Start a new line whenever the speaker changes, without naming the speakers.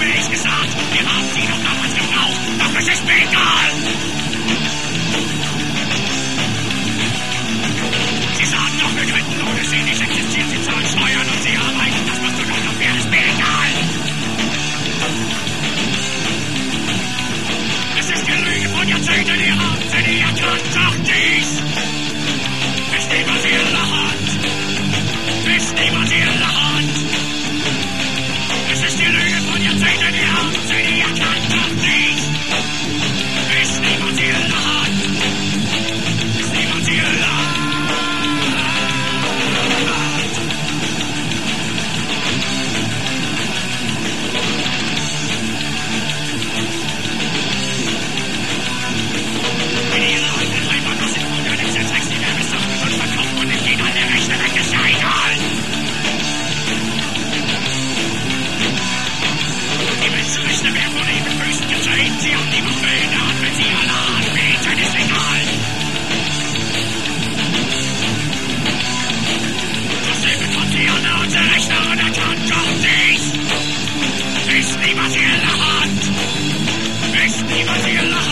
mir nichts gesagt. Wir haben sie doch damals gebraucht. Doch es ist mir egal. Sie sagen doch, wir könnten ohne sie nicht existieren. Sie zahlen Steuern und sie arbeiten. Das machst du doch noch mehr. Ist mir egal. Es ist die Lüge von Jahrzehnten, ihr habt sie, ihr tat doch dies. Wisst ihr, was ihr lacht? Wisst ihr, was ihr lacht? 你们的人呢